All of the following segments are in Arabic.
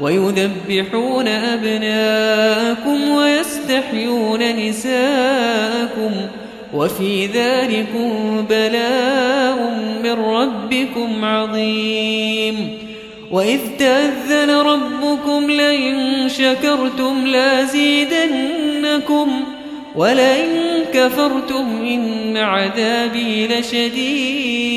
ويذبحون أبناءكم ويستحيون نساءكم وفي ذلكم بلاء من ربكم عظيم وإذ تأذن ربكم لئن شكرتم لازيدنكم ولئن كفرتم إن عذابي لشديد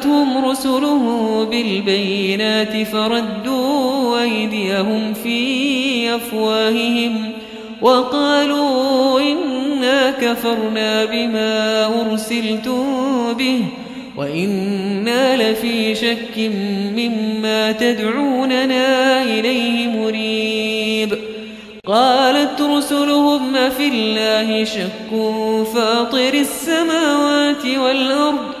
جاءتهم رسلهم بالبينات فردوا أيديهم في أفواههم وقالوا إنا كفرنا بما أرسلتم به وإنا لفي شك مما تدعوننا إليه مريب. قالت رسلهم في الله شك فاطر السماوات والأرض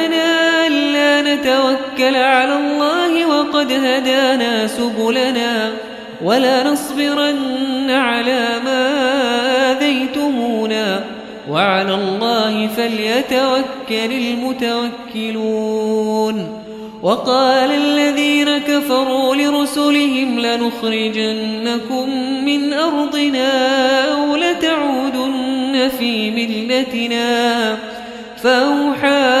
نتوكل على الله وقد هدانا سبلنا ولا نصبرن على ما آذيتمونا. وعلى الله فليتوكل المتوكلون. وقال الذين كفروا لرسلهم لنخرجنكم من أرضنا أو لتعودن في ملتنا. فأوحى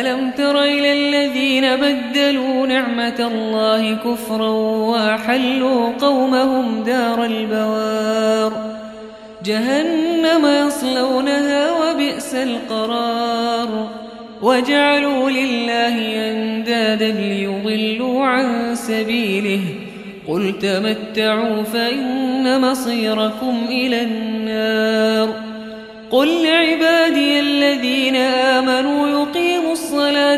ألم تر إلى الذين بدلوا نعمة الله كفرا وحلوا قومهم دار البوار؟ جهنم يصلونها وبئس القرار. وجعلوا لله أندادا ليضلوا عن سبيله. قل تمتعوا فإن مصيركم إلى النار. قل لعبادي الذين آمنوا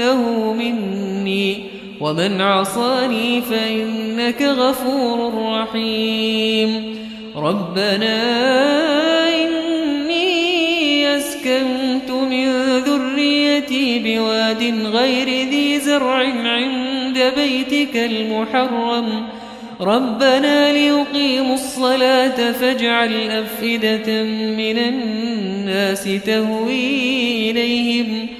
فإنه مني ومن عصاني فإنك غفور رحيم ربنا إني أسكنت من ذريتي بواد غير ذي زرع عند بيتك المحرم ربنا ليقيموا الصلاة فاجعل أفئدة من الناس تهوي إليهم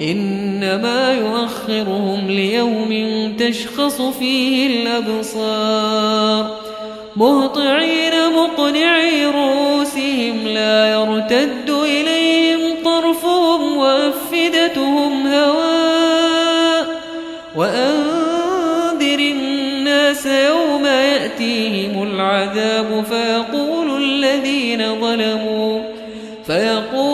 إنما يؤخرهم ليوم تشخص فيه الأبصار. مهطعين مقنعي رؤوسهم لا يرتد إليهم طرفهم وأفدتهم هواء وأنذر الناس يوم يأتيهم العذاب فيقول الذين ظلموا فيقول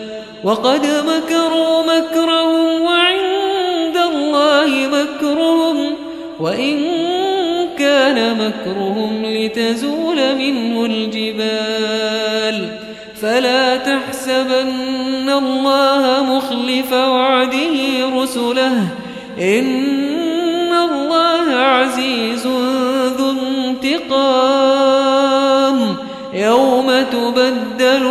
وقد مكروا مكرهم وعند الله مكرهم وإن كان مكرهم لتزول منه الجبال فلا تحسبن الله مخلف وعده رسله إن الله عزيز ذو انتقام يوم تبدل